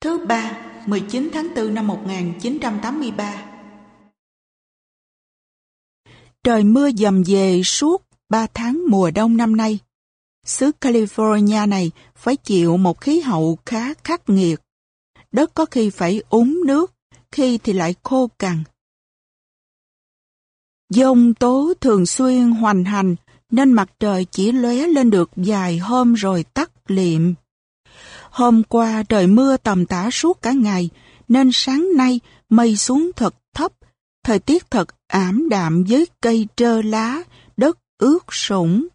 Thứ ba, 19 tháng 4 năm 1983 Trời mưa dầm về suốt 3 tháng mùa đông năm nay. Xứ California này phải chịu một khí hậu khá khắc nghiệt. Đất có khi phải úng nước, khi thì lại khô cằn. Dông tố thường xuyên hoành hành nên mặt trời chỉ lóe lên được vài hôm rồi tắt liệm. Hôm qua trời mưa tầm tã suốt cả ngày nên sáng nay mây xuống thật thấp, thời tiết thật ảm đạm với cây trơ lá, đất ướt sũng.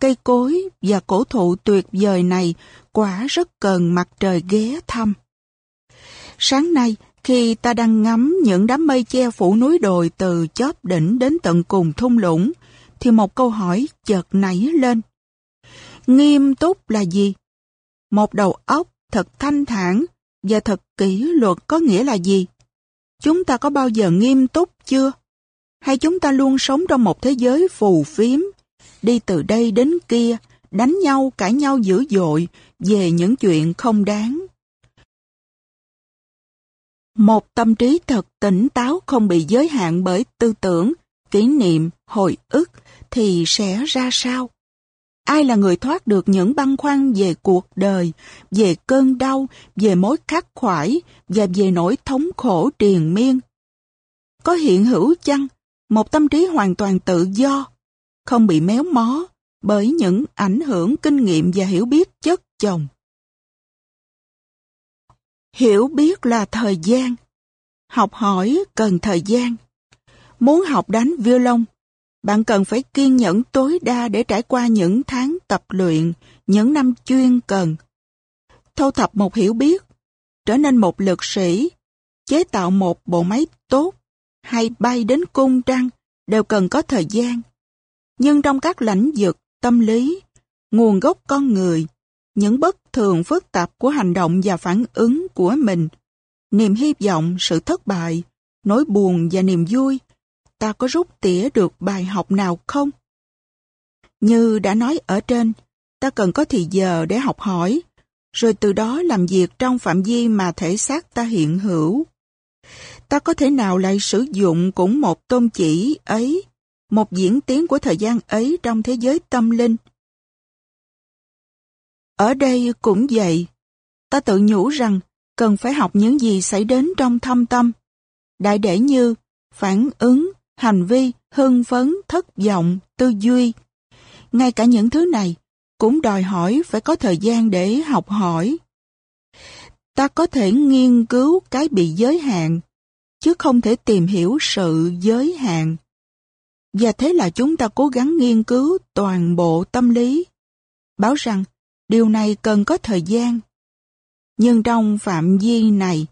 Cây cối và cổ thụ tuyệt vời này quả rất cần mặt trời ghé thăm. Sáng nay, khi ta đang ngắm những đám mây che phủ núi đồi từ chóp đỉnh đến tận cùng thung lũng, thì một câu hỏi chợt nảy lên. Nghiêm túc là gì? Một đầu óc thật thanh thản và thật kỷ luật có nghĩa là gì? Chúng ta có bao giờ nghiêm túc chưa? Hay chúng ta luôn sống trong một thế giới phù phiếm, đi từ đây đến kia, đánh nhau, cãi nhau dữ dội về những chuyện không đáng? Một tâm trí thật tỉnh táo không bị giới hạn bởi tư tưởng, kỷ niệm, hồi ức thì sẽ ra sao? Ai là người thoát được những băn khoăn về cuộc đời, về cơn đau, về mối khắc khoải và về nỗi thống khổ triền miên? Có hiện hữu chăng một tâm trí hoàn toàn tự do, không bị méo mó bởi những ảnh hưởng kinh nghiệm và hiểu biết chất chồng? Hiểu biết là thời gian. Học hỏi cần thời gian. Muốn học đánh violon, bạn cần phải kiên nhẫn tối đa để trải qua những tháng tập luyện, những năm chuyên cần. Thâu thập một hiểu biết, trở nên một lực sĩ, chế tạo một bộ máy tốt, hay bay đến cung trăng đều cần có thời gian. Nhưng trong các lãnh vực, tâm lý, nguồn gốc con người, những bất thường phức tạp của hành động và phản ứng của mình, niềm hy vọng, sự thất bại, nỗi buồn và niềm vui, ta có rút tỉa được bài học nào không? Như đã nói ở trên, ta cần có thì giờ để học hỏi, rồi từ đó làm việc trong phạm vi mà thể xác ta hiện hữu. Ta có thể nào lại sử dụng cũng một tôn chỉ ấy, một diễn tiến của thời gian ấy trong thế giới tâm linh? Ở đây cũng vậy, ta tự nhủ rằng cần phải học những gì xảy đến trong thâm tâm. Đại để như phản ứng, hành vi, hưng phấn, thất vọng, tư duy. Ngay cả những thứ này cũng đòi hỏi phải có thời gian để học hỏi. Ta có thể nghiên cứu cái bị giới hạn, chứ không thể tìm hiểu sự giới hạn. Và thế là chúng ta cố gắng nghiên cứu toàn bộ tâm lý. Báo rằng điều này cần có thời gian. Nhưng trong phạm vi này,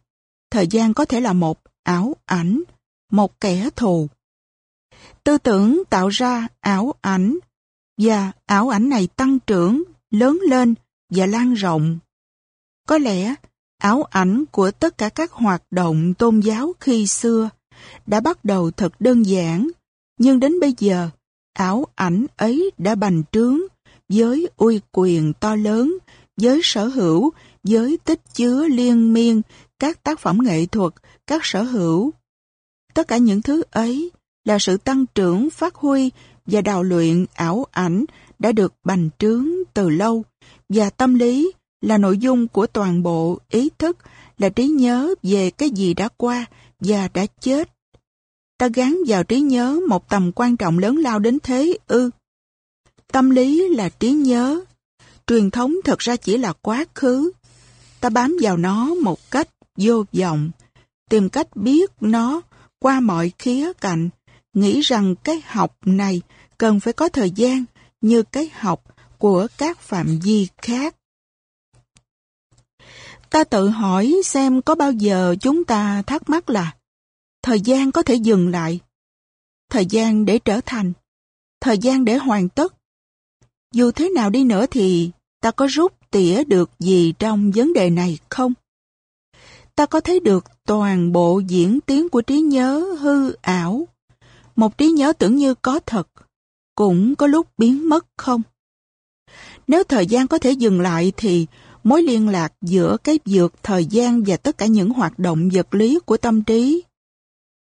thời gian có thể là một ảo ảnh, một kẻ thù. Tư tưởng tạo ra ảo ảnh và ảo ảnh này tăng trưởng, lớn lên và lan rộng. Có lẽ ảo ảnh của tất cả các hoạt động tôn giáo khi xưa đã bắt đầu thật đơn giản, nhưng đến bây giờ ảo ảnh ấy đã bành trướng với uy quyền to lớn, với sở hữu, với tích chứa liên miên các tác phẩm nghệ thuật, các sở hữu. Tất cả những thứ ấy là sự tăng trưởng, phát huy và đào luyện ảo ảnh đã được bành trướng từ lâu và tâm lý là nội dung của toàn bộ ý thức là trí nhớ về cái gì đã qua và đã chết. Ta gắn vào trí nhớ một tầm quan trọng lớn lao đến thế ư. Tâm lý là trí nhớ. Truyền thống thật ra chỉ là quá khứ. Ta bám vào nó một cách vô vọng, tìm cách biết nó qua mọi khía cạnh nghĩ rằng cái học này cần phải có thời gian như cái học của các phạm vi khác. Ta tự hỏi xem có bao giờ chúng ta thắc mắc là thời gian có thể dừng lại, thời gian để trở thành, thời gian để hoàn tất. Dù thế nào đi nữa thì ta có rút tỉa được gì trong vấn đề này không? Ta có thấy được toàn bộ diễn tiến của trí nhớ hư ảo một trí nhớ tưởng như có thật, cũng có lúc biến mất không? Nếu thời gian có thể dừng lại thì mối liên lạc giữa cái dược thời gian và tất cả những hoạt động vật lý của tâm trí.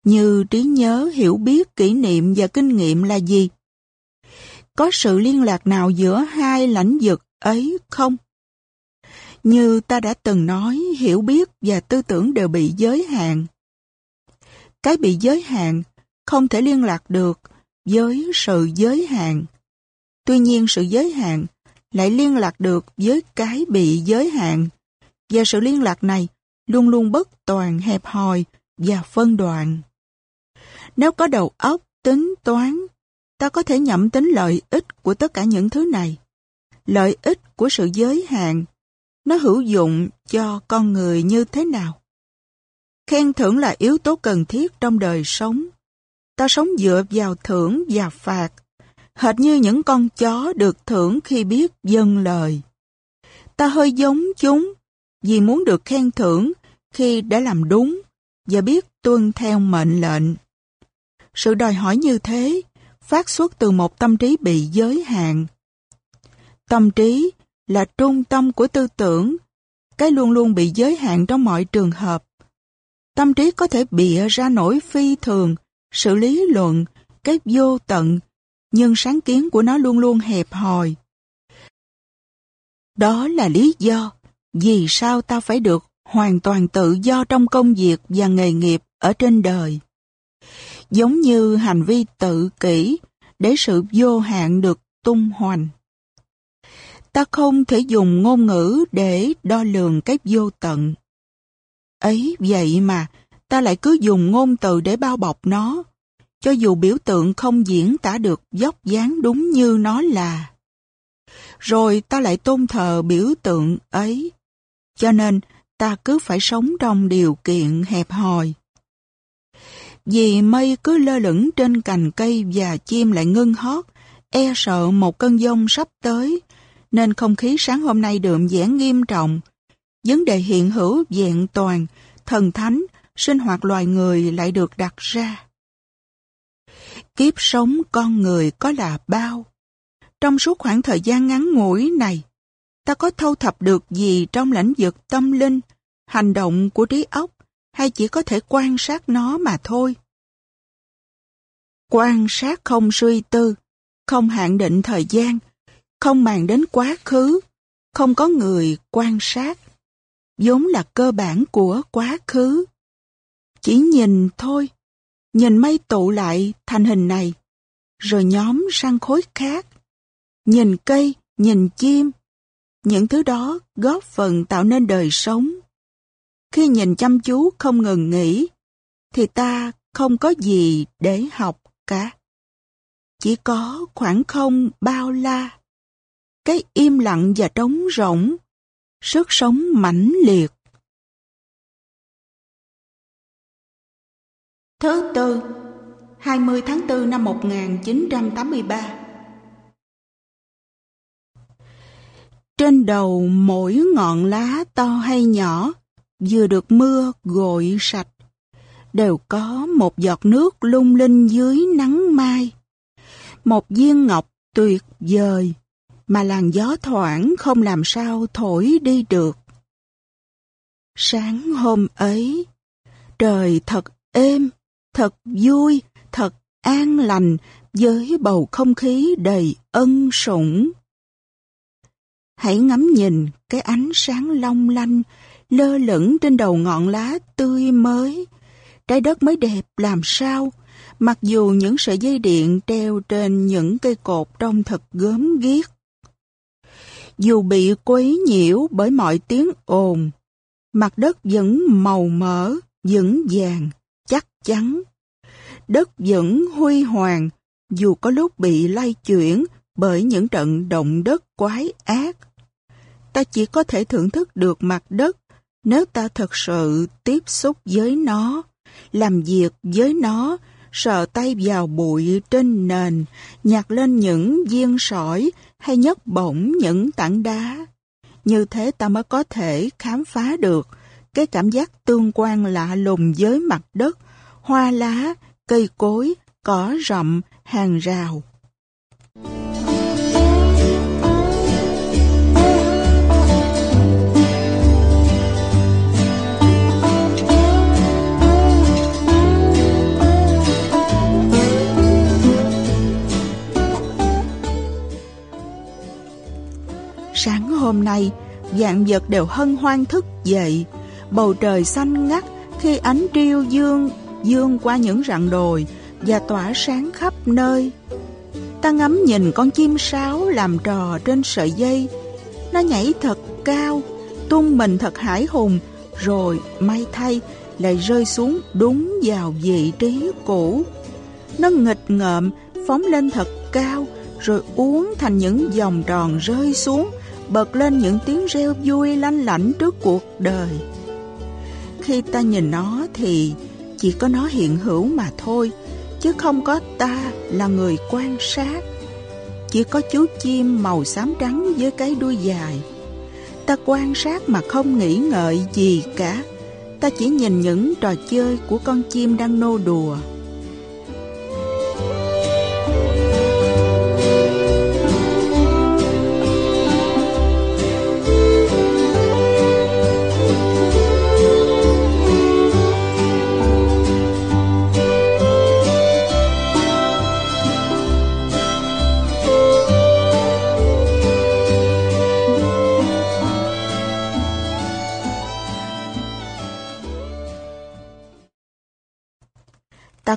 Như trí nhớ, hiểu biết, kỷ niệm và kinh nghiệm là gì? Có sự liên lạc nào giữa hai lãnh vực ấy không? Như ta đã từng nói, hiểu biết và tư tưởng đều bị giới hạn. Cái bị giới hạn không thể liên lạc được với sự giới hạn. Tuy nhiên sự giới hạn lại liên lạc được với cái bị giới hạn và sự liên lạc này luôn luôn bất toàn hẹp hòi và phân đoạn. Nếu có đầu óc, tính toán, ta có thể nhẩm tính lợi ích của tất cả những thứ này. Lợi ích của sự giới hạn, nó hữu dụng cho con người như thế nào? Khen thưởng là yếu tố cần thiết trong đời sống. Ta sống dựa vào thưởng và phạt, hệt như những con chó được thưởng khi biết dâng lời. Ta hơi giống chúng vì muốn được khen thưởng khi đã làm đúng và biết tuân theo mệnh lệnh. Sự đòi hỏi như thế phát xuất từ một tâm trí bị giới hạn. Tâm trí là trung tâm của tư tưởng, cái luôn luôn bị giới hạn trong mọi trường hợp. Tâm trí có thể bịa ra nỗi phi thường, sự lý luận, cái vô tận, nhưng sáng kiến của nó luôn luôn hẹp hòi. Đó là lý do vì sao ta phải được hoàn toàn tự do trong công việc và nghề nghiệp ở trên đời. Giống như hành vi tự kỷ để sự vô hạn được tung hoành. Ta không thể dùng ngôn ngữ để đo lường cái vô tận. Ấy vậy mà, ta lại cứ dùng ngôn từ để bao bọc nó, cho dù biểu tượng không diễn tả được dốc dáng đúng như nó là. Rồi ta lại tôn thờ biểu tượng ấy, cho nên ta cứ phải sống trong điều kiện hẹp hòi. Vì mây cứ lơ lửng trên cành cây và chim lại ngưng hót, e sợ một cơn giông sắp tới, nên không khí sáng hôm nay đượm vẻ nghiêm trọng. Vấn đề hiện hữu vẹn toàn, thần thánh, sinh hoạt loài người lại được đặt ra. Kiếp sống con người có là bao? Trong suốt khoảng thời gian ngắn ngủi này, ta có thâu thập được gì trong lĩnh vực tâm linh, hành động của trí óc, hay chỉ có thể quan sát nó mà thôi? Quan sát không suy tư, không hạn định thời gian, không màng đến quá khứ, không có người quan sát, vốn là cơ bản của quá khứ. Chỉ nhìn thôi, nhìn mây tụ lại thành hình này, rồi nhóm sang khối khác. Nhìn cây, nhìn chim, những thứ đó góp phần tạo nên đời sống. Khi nhìn chăm chú không ngừng nghỉ, thì ta không có gì để học cả. Chỉ có khoảng không bao la cái im lặng và trống rỗng, sức sống mãnh liệt. Thứ tư, 20 tháng 4 năm 1983 Trên đầu mỗi ngọn lá to hay nhỏ, vừa được mưa gội sạch, đều có một giọt nước lung linh dưới nắng mai. Một viên ngọc tuyệt vời, mà làn gió thoảng không làm sao thổi đi được. Sáng hôm ấy, trời thật êm, thật vui, thật an lành với bầu không khí đầy ân sủng. Hãy ngắm nhìn cái ánh sáng long lanh lơ lửng trên đầu ngọn lá tươi mới. Trái đất mới đẹp làm sao, mặc dù những sợi dây điện treo trên những cây cột trông thật gớm ghiếc dù bị quấy nhiễu bởi mọi tiếng ồn, mặt đất vẫn màu mỡ, vững vàng, chắc chắn. Đất vẫn huy hoàng, dù có lúc bị lay chuyển bởi những trận động đất quái ác. Ta chỉ có thể thưởng thức được mặt đất nếu ta thật sự tiếp xúc với nó, làm việc với nó, sờ tay vào bụi trên nền, nhặt lên những viên sỏi hay nhấc bổng những tảng đá. Như thế ta mới có thể khám phá được cái cảm giác tương quan lạ lùng với mặt đất, hoa lá, cây cối, cỏ rậm, hàng rào. Sáng hôm nay, dạng vật đều hân hoan thức dậy bầu trời xanh ngắt khi ánh triêu dương dương qua những rặng đồi và tỏa sáng khắp nơi. Ta ngắm nhìn con chim sáo làm trò trên sợi dây. Nó nhảy thật cao, tung mình thật hải hùng, rồi may thay lại rơi xuống đúng vào vị trí cũ. Nó nghịch ngợm, phóng lên thật cao, rồi uốn thành những vòng tròn rơi xuống, bật lên những tiếng reo vui lanh lảnh trước cuộc đời. Khi ta nhìn nó thì chỉ có nó hiện hữu mà thôi, chứ không có ta là người quan sát. Chỉ có chú chim màu xám trắng với cái đuôi dài. Ta quan sát mà không nghĩ ngợi gì cả. Ta chỉ nhìn những trò chơi của con chim đang nô đùa.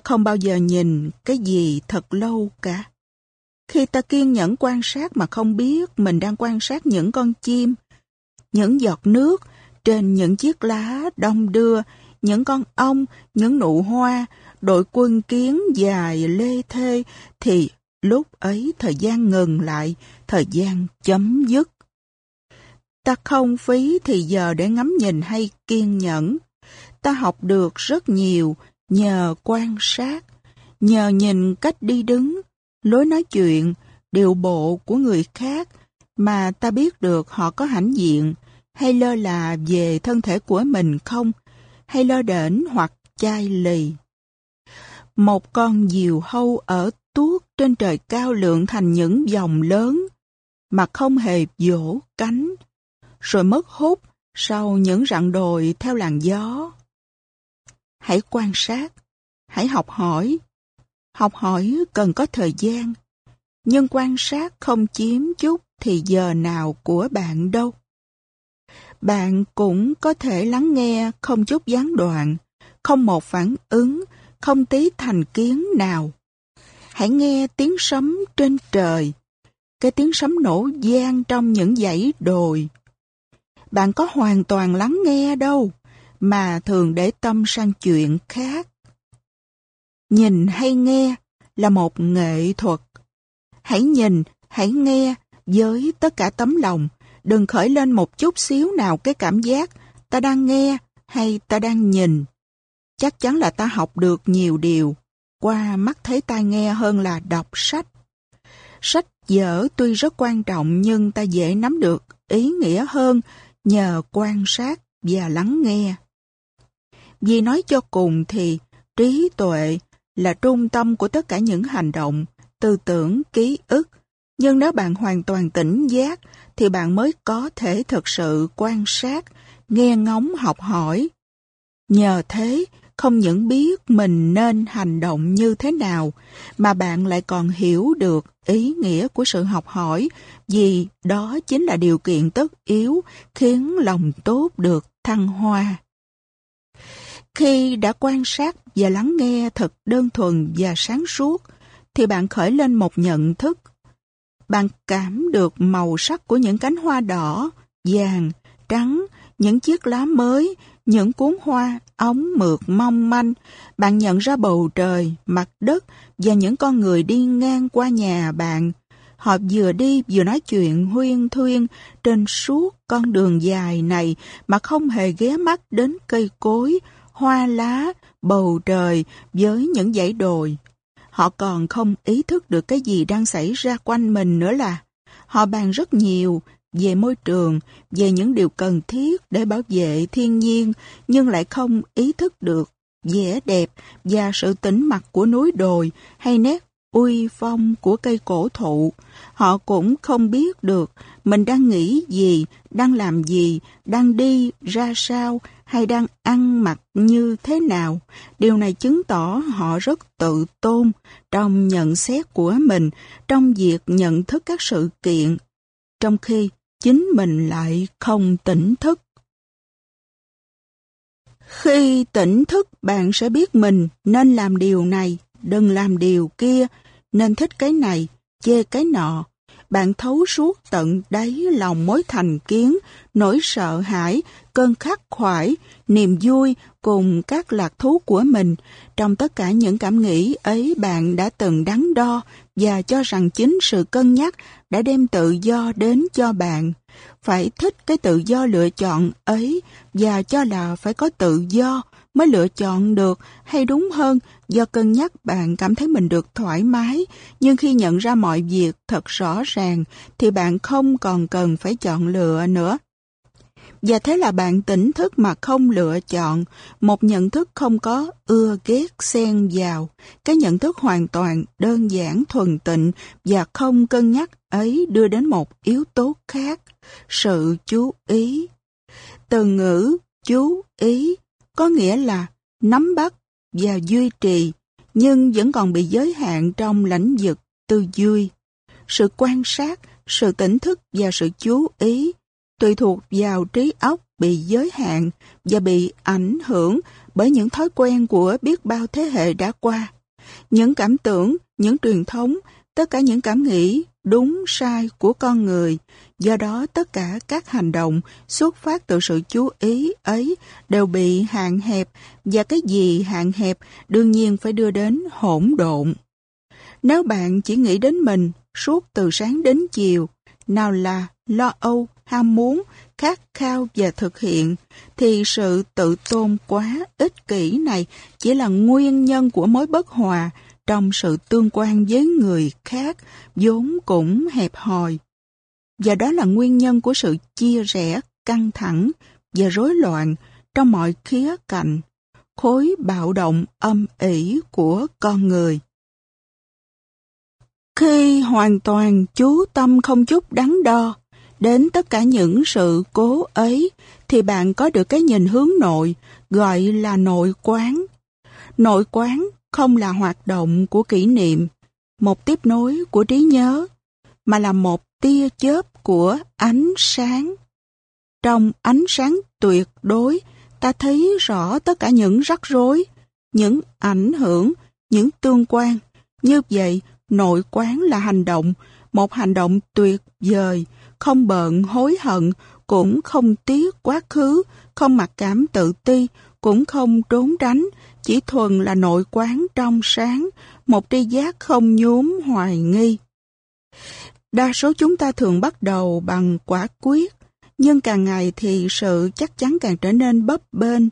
Không bao giờ nhìn cái gì thật lâu cả. Khi ta kiên nhẫn quan sát mà không biết mình đang quan sát những con chim, những giọt nước trên những chiếc lá đông đưa, những con ong, những nụ hoa, đội quân kiến dài lê thê, thì lúc ấy thời gian ngừng lại, thời gian chấm dứt. Ta không phí thì giờ để ngắm nhìn hay kiên nhẫn. Ta học được rất nhiều nhờ quan sát, nhờ nhìn cách đi đứng, lối nói chuyện, điệu bộ của người khác mà ta biết được họ có hãnh diện hay lơ là về thân thể của mình không, hay lơ đễnh hoặc chai lì. Một con diều hâu ở tuốt trên trời cao lượng thành những dòng lớn mà không hề vỗ cánh, rồi mất hút sau những rặng đồi theo làn gió. Hãy quan sát, hãy học hỏi. Học hỏi cần có thời gian, nhưng quan sát không chiếm chút thì giờ nào của bạn đâu. Bạn cũng có thể lắng nghe không chút gián đoạn, không một phản ứng, không tí thành kiến nào. Hãy nghe tiếng sấm trên trời, cái tiếng sấm nổ gian trong những dãy đồi. Bạn có hoàn toàn lắng nghe đâu, mà thường để tâm sang chuyện khác. Nhìn hay nghe là một nghệ thuật. Hãy nhìn, hãy nghe với tất cả tấm lòng, đừng khởi lên một chút xíu nào cái cảm giác ta đang nghe hay ta đang nhìn. Chắc chắn là ta học được nhiều điều qua mắt thấy tai nghe hơn là đọc sách. Sách dở tuy rất quan trọng nhưng ta dễ nắm được ý nghĩa hơn nhờ quan sát và lắng nghe. Vì nói cho cùng thì trí tuệ là trung tâm của tất cả những hành động, tư tưởng, ký ức. Nhưng nếu bạn hoàn toàn tỉnh giác thì bạn mới có thể thực sự quan sát, nghe ngóng học hỏi. Nhờ thế, không những biết mình nên hành động như thế nào, mà bạn lại còn hiểu được ý nghĩa của sự học hỏi, vì đó chính là điều kiện tất yếu khiến lòng tốt được thăng hoa. Khi đã quan sát và lắng nghe thật đơn thuần và sáng suốt, thì bạn khởi lên một nhận thức. Bạn cảm được màu sắc của những cánh hoa đỏ, vàng, trắng, những chiếc lá mới, những cuốn hoa, ống mượt mong manh. Bạn nhận ra bầu trời, mặt đất và những con người đi ngang qua nhà bạn. Họ vừa đi vừa nói chuyện huyên thuyên trên suốt con đường dài này mà không hề ghé mắt đến cây cối, hoa lá, bầu trời với những dãy đồi. Họ còn không ý thức được cái gì đang xảy ra quanh mình nữa là họ bàn rất nhiều về môi trường, về những điều cần thiết để bảo vệ thiên nhiên, nhưng lại không ý thức được vẻ đẹp và sự tĩnh mặt của núi đồi hay nét uy phong của cây cổ thụ. Họ cũng không biết được mình đang nghĩ gì, đang làm gì, đang đi ra sao hay đang ăn mặc như thế nào. Điều này chứng tỏ họ rất tự tôn trong nhận xét của mình, trong việc nhận thức các sự kiện. Trong khi chính mình lại không tỉnh thức. Khi tỉnh thức bạn sẽ biết mình nên làm điều này, đừng làm điều kia, nên thích cái này, chê cái nọ. Bạn thấu suốt tận đáy lòng mối thành kiến, nỗi sợ hãi, cơn khắc khoải, niềm vui cùng các lạc thú của mình. Trong tất cả những cảm nghĩ ấy bạn đã từng đắn đo và cho rằng chính sự cân nhắc đã đem tự do đến cho bạn. Phải thích cái tự do lựa chọn ấy và cho là phải có tự do mới lựa chọn được hay đúng hơn do cân nhắc bạn cảm thấy mình được thoải mái nhưng khi nhận ra mọi việc thật rõ ràng thì bạn không còn cần phải chọn lựa nữa và thế là bạn tỉnh thức mà không lựa chọn, một nhận thức không có ưa ghét xen vào. Cái nhận thức hoàn toàn đơn giản thuần tịnh và không cân nhắc ấy đưa đến một yếu tố khác, sự chú ý. Từ ngữ chú ý có nghĩa là nắm bắt và duy trì, nhưng vẫn còn bị giới hạn trong lãnh vực tư duy. Sự quan sát, sự tỉnh thức và sự chú ý tùy thuộc vào trí óc bị giới hạn và bị ảnh hưởng bởi những thói quen của biết bao thế hệ đã qua. Những cảm tưởng, những truyền thống, tất cả những cảm nghĩ đúng sai của con người. Do đó tất cả các hành động xuất phát từ sự chú ý ấy đều bị hạn hẹp và cái gì hạn hẹp đương nhiên phải đưa đến hỗn độn. Nếu bạn chỉ nghĩ đến mình suốt từ sáng đến chiều, nào là lo âu, ham muốn, khát khao và thực hiện, thì sự tự tôn quá ích kỷ này chỉ là nguyên nhân của mối bất hòa trong sự tương quan với người khác, vốn cũng hẹp hòi. Và đó là nguyên nhân của sự chia rẽ, căng thẳng và rối loạn trong mọi khía cạnh, khối bạo động âm ỉ của con người. Khi hoàn toàn chú tâm không chút đắn đo đến tất cả những sự cố ấy, thì bạn có được cái nhìn hướng nội, gọi là nội quán. Nội quán không là hoạt động của kỷ niệm, một tiếp nối của trí nhớ, mà là một tia chớp của ánh sáng. Trong ánh sáng tuyệt đối, ta thấy rõ tất cả những rắc rối, những ảnh hưởng, những tương quan. Như vậy, nội quán là hành động, một hành động tuyệt vời, không bận hối hận, cũng không tiếc quá khứ, không mặc cảm tự ti, cũng không trốn tránh, chỉ thuần là nội quán trong sáng, một tri giác không nhúm hoài nghi. Đa số chúng ta thường bắt đầu bằng quả quyết, nhưng càng ngày thì sự chắc chắn càng trở nên bấp bênh,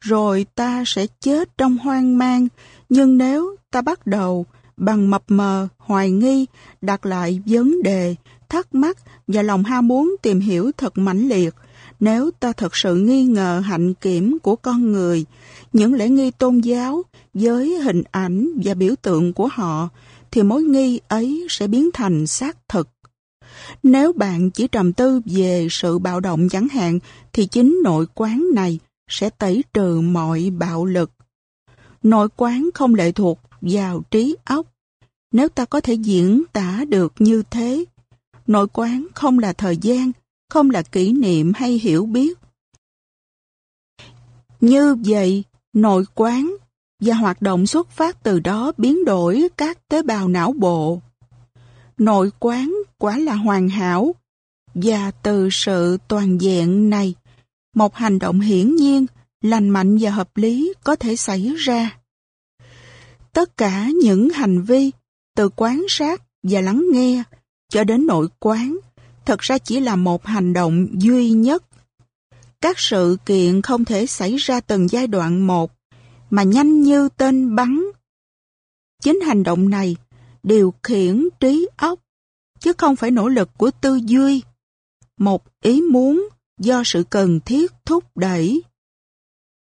rồi ta sẽ chết trong hoang mang, nhưng nếu ta bắt đầu bằng mập mờ, hoài nghi, đặt lại vấn đề, thắc mắc và lòng ham muốn tìm hiểu thật mãnh liệt, nếu ta thật sự nghi ngờ hạnh kiểm của con người, những lễ nghi tôn giáo với hình ảnh và biểu tượng của họ, thì mối nghi ấy sẽ biến thành xác thực. Nếu bạn chỉ trầm tư về sự bạo động chẳng hạn, thì chính nội quán này sẽ tẩy trừ mọi bạo lực. Nội quán không lệ thuộc vào trí óc. Nếu ta có thể diễn tả được như thế, nội quán không là thời gian, không là kỷ niệm hay hiểu biết. Như vậy, nội quán và hoạt động xuất phát từ đó biến đổi các tế bào não bộ. Nội quán quả là hoàn hảo và từ sự toàn diện này, một hành động hiển nhiên, lành mạnh và hợp lý có thể xảy ra. Tất cả những hành vi từ quán sát và lắng nghe cho đến nội quán thật ra chỉ là một hành động duy nhất. Các sự kiện không thể xảy ra từng giai đoạn một, mà nhanh như tên bắn. Chính hành động này điều khiển trí óc, chứ không phải nỗ lực của tư duy. Một ý muốn do sự cần thiết thúc đẩy.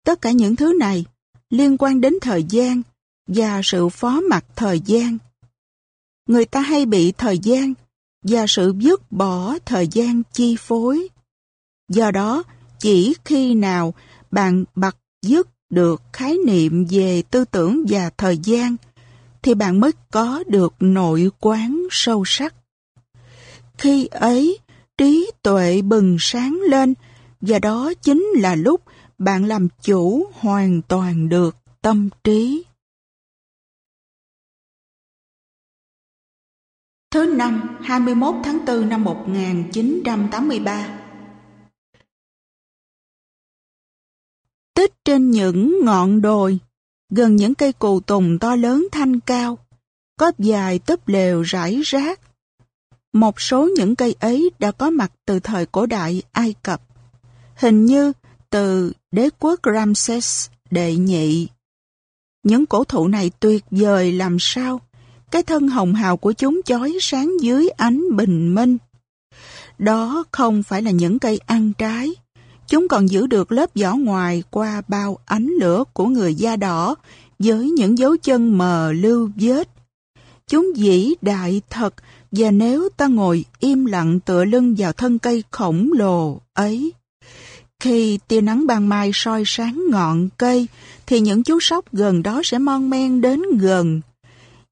Tất cả những thứ này liên quan đến thời gian và sự phó mặc thời gian. Người ta hay bị thời gian và sự dứt bỏ thời gian chi phối. Do đó, chỉ khi nào bạn bật dứt được khái niệm về tư tưởng và thời gian, thì bạn mới có được nội quán sâu sắc. Khi ấy, trí tuệ bừng sáng lên và đó chính là lúc bạn làm chủ hoàn toàn được tâm trí. Thứ năm, 21 tháng 4 năm 1983 Tích trên những ngọn đồi, gần những cây cù tùng to lớn thanh cao, có dài túp lều rải rác. Một số những cây ấy đã có mặt từ thời cổ đại Ai Cập, hình như từ đế quốc Ramses đệ nhị. Những cổ thụ này tuyệt vời làm sao, cái thân hồng hào của chúng chói sáng dưới ánh bình minh. Đó không phải là những cây ăn trái, chúng còn giữ được lớp vỏ ngoài qua bao ánh lửa của người da đỏ với những dấu chân mờ lưu vết. Chúng dĩ đại thật và nếu ta ngồi im lặng tựa lưng vào thân cây khổng lồ ấy, khi tia nắng ban mai soi sáng ngọn cây, thì những chú sóc gần đó sẽ mon men đến gần.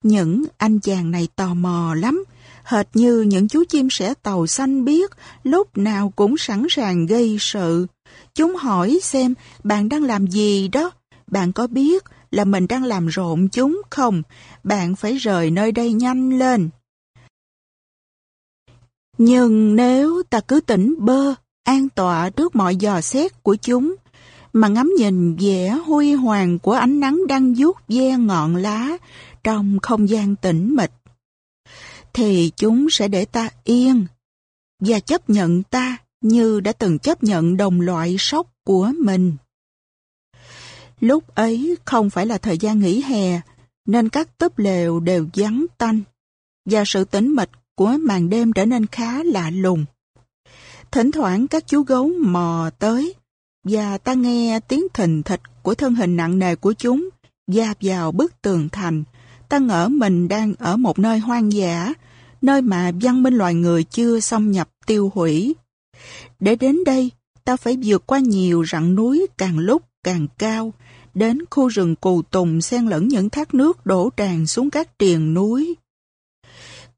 Những anh chàng này tò mò lắm, hệt như những chú chim sẻ tàu xanh biết lúc nào cũng sẵn sàng gây sự. Chúng hỏi xem bạn đang làm gì đó, bạn có biết là mình đang làm rộn chúng không? Bạn phải rời nơi đây nhanh lên. Nhưng nếu ta cứ tỉnh bơ, an tọa trước mọi dò xét của chúng, mà ngắm nhìn vẻ huy hoàng của ánh nắng đang vuốt ve ngọn lá trong không gian tĩnh mịch, thì chúng sẽ để ta yên và chấp nhận ta như đã từng chấp nhận đồng loại sóc của mình. Lúc ấy không phải là thời gian nghỉ hè, nên các túp lều đều vắng tanh, và sự tĩnh mịch của màn đêm trở nên khá lạ lùng. Thỉnh thoảng các chú gấu mò tới, và ta nghe tiếng thình thịch của thân hình nặng nề của chúng va vào bức tường thành. Ta ngỡ mình đang ở một nơi hoang dã, nơi mà văn minh loài người chưa xâm nhập tiêu hủy. Để đến đây, ta phải vượt qua nhiều rặng núi càng lúc càng cao, đến khu rừng cù tùng xen lẫn những thác nước đổ tràn xuống các triền núi.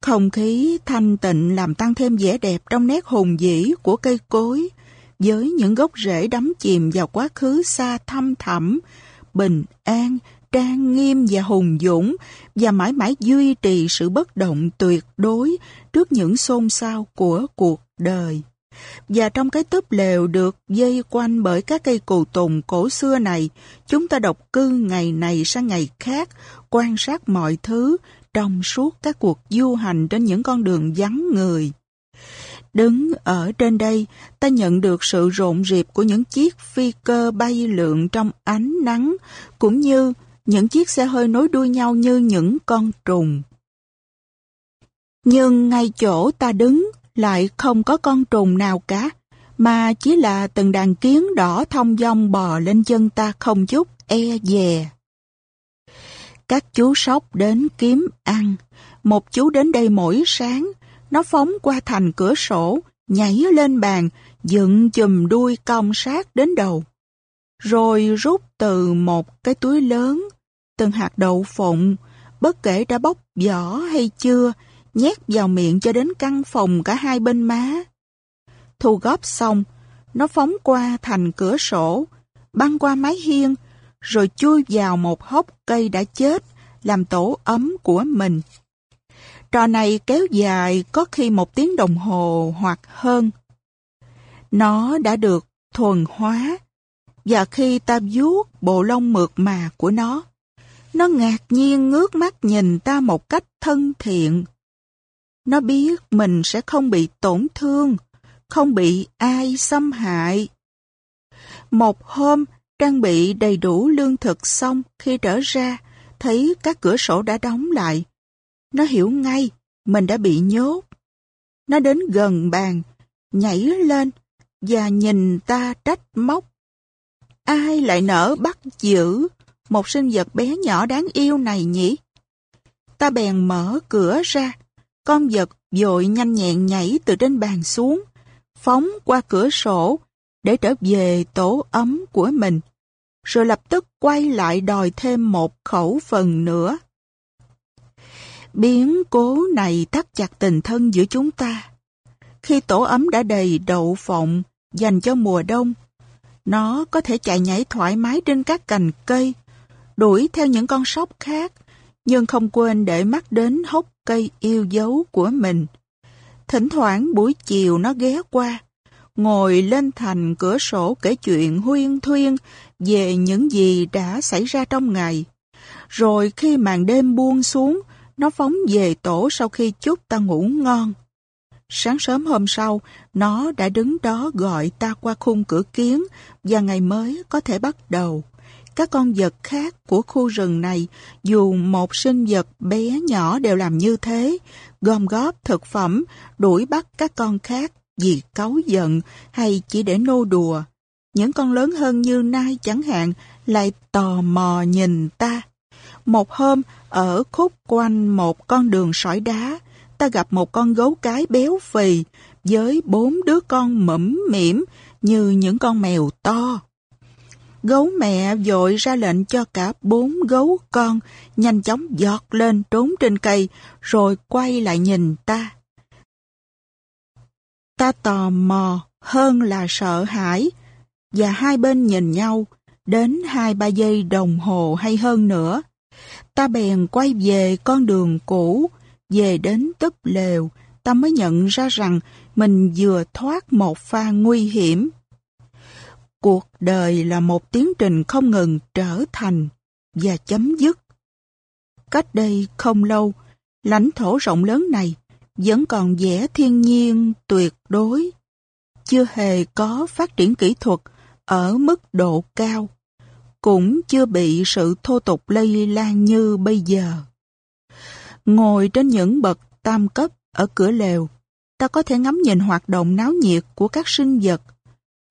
Không khí thanh tịnh làm tăng thêm vẻ đẹp trong nét hùng dĩ của cây cối, với những gốc rễ đắm chìm vào quá khứ xa thăm thẳm, bình an, trang nghiêm và hùng dũng và mãi mãi duy trì sự bất động tuyệt đối trước những xôn xao của cuộc đời. Và trong cái túp lều được dây quanh bởi các cây cù tùng cổ xưa này, chúng ta độc cư ngày này sang ngày khác, quan sát mọi thứ trong suốt các cuộc du hành trên những con đường vắng người. Đứng ở trên đây, ta nhận được sự rộn rịp của những chiếc phi cơ bay lượn trong ánh nắng, cũng như những chiếc xe hơi nối đuôi nhau như những con trùng. Nhưng ngay chỗ ta đứng lại không có con trùng nào cả, mà chỉ là từng đàn kiến đỏ thông dong bò lên chân ta không chút e dè. Các chú sóc đến kiếm ăn, một chú đến đây mỗi sáng, nó phóng qua thành cửa sổ, nhảy lên bàn, dựng chùm đuôi cong sát đến đầu. Rồi rút từ một cái túi lớn, từng hạt đậu phụng, bất kể đã bóc vỏ hay chưa, nhét vào miệng cho đến căn phòng cả hai bên má. Thu góp xong, nó phóng qua thành cửa sổ, băng qua mái hiên, rồi chui vào một hốc cây đã chết, làm tổ ấm của mình. Trò này kéo dài có khi một tiếng đồng hồ hoặc hơn. Nó đã được thuần hóa, và khi ta vuốt bộ lông mượt mà của nó, nó ngạc nhiên ngước mắt nhìn ta một cách thân thiện. Nó biết mình sẽ không bị tổn thương, không bị ai xâm hại. Một hôm, trang bị đầy đủ lương thực xong khi trở ra, thấy các cửa sổ đã đóng lại. Nó hiểu ngay, mình đã bị nhốt. Nó đến gần bàn, nhảy lên và nhìn ta trách móc. Ai lại nỡ bắt giữ một sinh vật bé nhỏ đáng yêu này nhỉ? Ta bèn mở cửa ra, con vật dội nhanh nhẹn nhảy từ trên bàn xuống, phóng qua cửa sổ để trở về tổ ấm của mình, rồi lập tức quay lại đòi thêm một khẩu phần nữa. Biến cố này thắt chặt tình thân giữa chúng ta. Khi tổ ấm đã đầy đậu phộng dành cho mùa đông, nó có thể chạy nhảy thoải mái trên các cành cây, đuổi theo những con sóc khác, nhưng không quên để mắt đến hốc cây yêu dấu của mình. Thỉnh thoảng buổi chiều nó ghé qua, ngồi lên thành cửa sổ kể chuyện huyên thuyên về những gì đã xảy ra trong ngày. Rồi khi màn đêm buông xuống, nó phóng về tổ sau khi chúc ta ngủ ngon. Sáng sớm hôm sau, nó đã đứng đó gọi ta qua khung cửa kiến và ngày mới có thể bắt đầu. Các con vật khác của khu rừng này, dù một sinh vật bé nhỏ đều làm như thế, gom góp thực phẩm, đuổi bắt các con khác vì cáu giận hay chỉ để nô đùa. Những con lớn hơn như nai chẳng hạn lại tò mò nhìn ta. Một hôm, ở khúc quanh một con đường sỏi đá, ta gặp một con gấu cái béo phì với bốn đứa con mẫm mỉm như những con mèo to. Gấu mẹ vội ra lệnh cho cả bốn gấu con nhanh chóng giọt lên trốn trên cây rồi quay lại nhìn ta. Ta tò mò hơn là sợ hãi và hai bên nhìn nhau đến hai ba giây đồng hồ hay hơn nữa. Ta bèn quay về con đường cũ, về đến túp lều, ta mới nhận ra rằng mình vừa thoát một pha nguy hiểm. Cuộc đời là một tiến trình không ngừng trở thành và chấm dứt. Cách đây không lâu, lãnh thổ rộng lớn này vẫn còn vẻ thiên nhiên tuyệt đối. Chưa hề có phát triển kỹ thuật ở mức độ cao, cũng chưa bị sự thô tục lây lan như bây giờ. Ngồi trên những bậc tam cấp ở cửa lều, ta có thể ngắm nhìn hoạt động náo nhiệt của các sinh vật,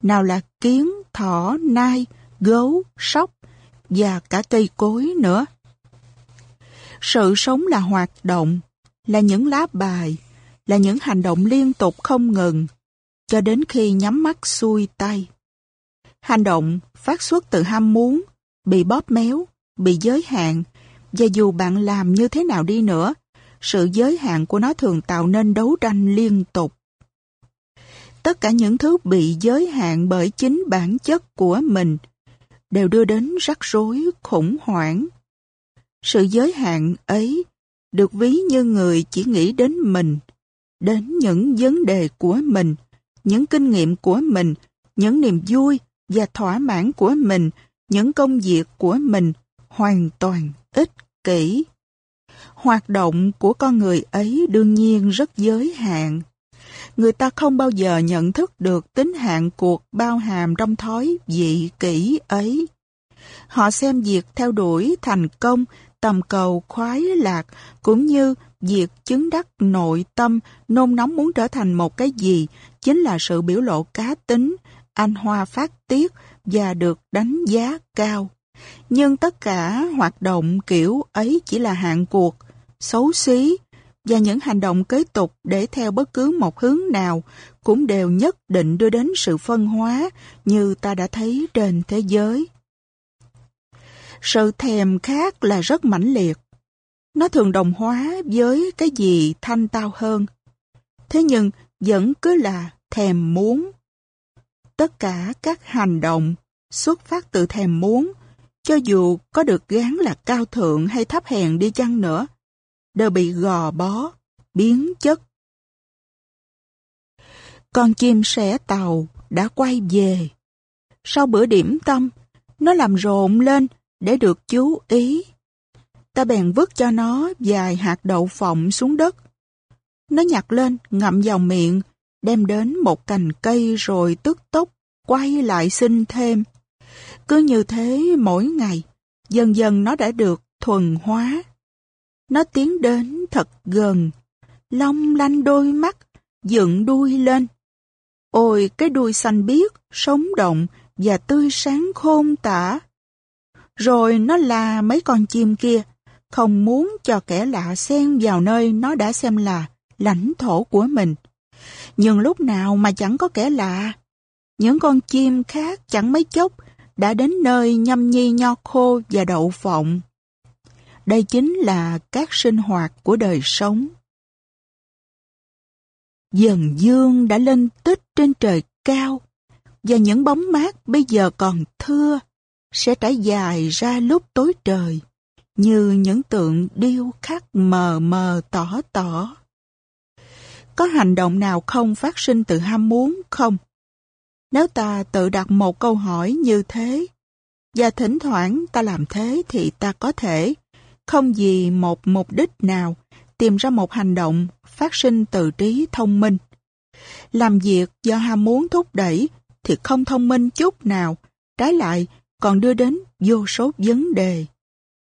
nào là kiến, thỏ, nai, gấu, sóc và cả cây cối nữa. Sự sống là hoạt động, là những lá bài, là những hành động liên tục không ngừng, cho đến khi nhắm mắt xuôi tay. Hành động phát xuất từ ham muốn, bị bóp méo, bị giới hạn, và dù bạn làm như thế nào đi nữa, sự giới hạn của nó thường tạo nên đấu tranh liên tục. Tất cả những thứ bị giới hạn bởi chính bản chất của mình đều đưa đến rắc rối khủng hoảng. Sự giới hạn ấy được ví như người chỉ nghĩ đến mình, đến những vấn đề của mình, những kinh nghiệm của mình, những niềm vui và thỏa mãn của mình, những công việc của mình hoàn toàn ích kỷ. Hoạt động của con người ấy đương nhiên rất giới hạn. Người ta không bao giờ nhận thức được tính hạn cuộc bao hàm trong thói dị kỷ ấy. Họ xem việc theo đuổi thành công, tầm cầu khoái lạc, cũng như việc chứng đắc nội tâm, nôn nóng muốn trở thành một cái gì, chính là sự biểu lộ cá tính, anh hoa phát tiết và được đánh giá cao. Nhưng tất cả hoạt động kiểu ấy chỉ là hạng cuộc, xấu xí, và những hành động kế tục để theo bất cứ một hướng nào cũng đều nhất định đưa đến sự phân hóa như ta đã thấy trên thế giới. Sự thèm khát là rất mãnh liệt. Nó thường đồng hóa với cái gì thanh tao hơn. Thế nhưng vẫn cứ là thèm muốn. Tất cả các hành động xuất phát từ thèm muốn, cho dù có được gán là cao thượng hay thấp hèn đi chăng nữa, đều bị gò bó, biến chất. Con chim sẻ tàu đã quay về. Sau bữa điểm tâm, nó làm rộn lên để được chú ý. Ta bèn vứt cho nó vài hạt đậu phộng xuống đất. Nó nhặt lên, ngậm vào miệng, đem đến một cành cây rồi tức tốc quay lại xin thêm. Cứ như thế mỗi ngày, dần dần nó đã được thuần hóa. Nó tiến đến thật gần, long lanh đôi mắt, dựng đuôi lên. Ôi cái đuôi xanh biếc, sống động và tươi sáng khôn tả. Rồi nó là mấy con chim kia, không muốn cho kẻ lạ xen vào nơi nó đã xem là lãnh thổ của mình. Nhưng lúc nào mà chẳng có kẻ lạ, những con chim khác chẳng mấy chốc đã đến nơi nhâm nhi nho khô và đậu phộng. Đây chính là các sinh hoạt của đời sống. dần dương đã lên tích trên trời cao, và những bóng mát bây giờ còn thưa sẽ trải dài ra lúc tối trời, như những tượng điêu khắc mờ mờ tỏ tỏ. Có hành động nào không phát sinh từ ham muốn không? Nếu ta tự đặt một câu hỏi như thế, và thỉnh thoảng ta làm thế thì ta có thể, không vì một mục đích nào, tìm ra một hành động phát sinh từ trí thông minh. Làm việc do ham muốn thúc đẩy thì không thông minh chút nào, trái lại còn đưa đến vô số vấn đề.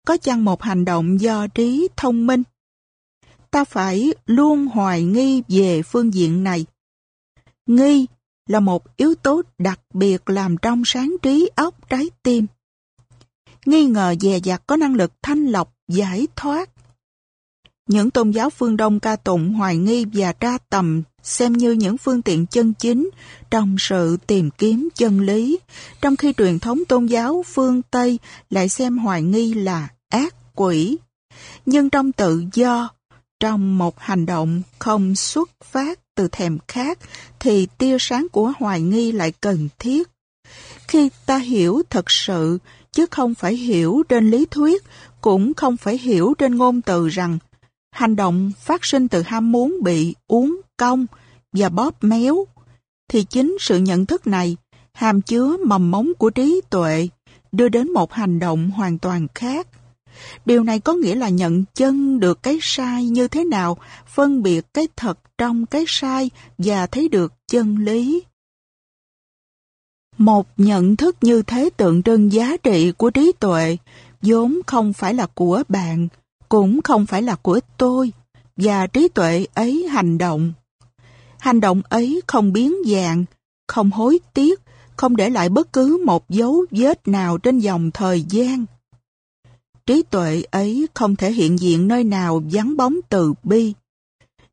Có chăng một hành động do trí thông minh? Ta phải luôn hoài nghi về phương diện này. Nghi là một yếu tố đặc biệt làm trong sáng trí óc trái tim. Nghi ngờ dè dặt có năng lực thanh lọc, giải thoát. Những tôn giáo phương Đông ca tụng hoài nghi và tra tầm xem như những phương tiện chân chính trong sự tìm kiếm chân lý, trong khi truyền thống tôn giáo phương Tây lại xem hoài nghi là ác quỷ. Nhưng trong tự do, trong một hành động không xuất phát từ thèm khát, thì tia sáng của hoài nghi lại cần thiết. Khi ta hiểu thật sự, chứ không phải hiểu trên lý thuyết, cũng không phải hiểu trên ngôn từ rằng hành động phát sinh từ ham muốn bị uống cong và bóp méo, thì chính sự nhận thức này hàm chứa mầm mống của trí tuệ, đưa đến một hành động hoàn toàn khác. Điều này có nghĩa là nhận chân được cái sai như thế nào, phân biệt cái thật trong cái sai và thấy được chân lý. Một nhận thức như thế tượng trưng giá trị của trí tuệ, vốn không phải là của bạn, cũng không phải là của tôi, và trí tuệ ấy hành động. Hành động ấy không biến dạng, không hối tiếc, không để lại bất cứ một dấu vết nào trên dòng thời gian. Trí tuệ ấy không thể hiện diện nơi nào vắng bóng từ bi,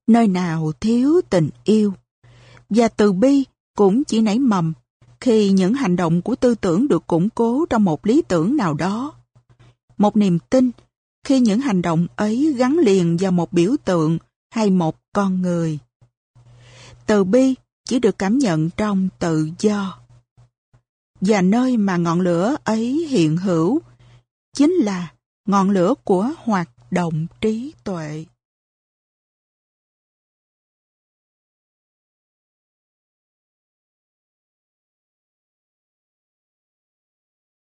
nơi nào thiếu tình yêu. Và từ bi cũng chỉ nảy mầm khi những hành động của tư tưởng được củng cố trong một lý tưởng nào đó. Một niềm tin khi những hành động ấy gắn liền vào một biểu tượng hay một con người. Từ bi chỉ được cảm nhận trong tự do. Và nơi mà ngọn lửa ấy hiện hữu chính là ngọn lửa của hoạt động trí tuệ.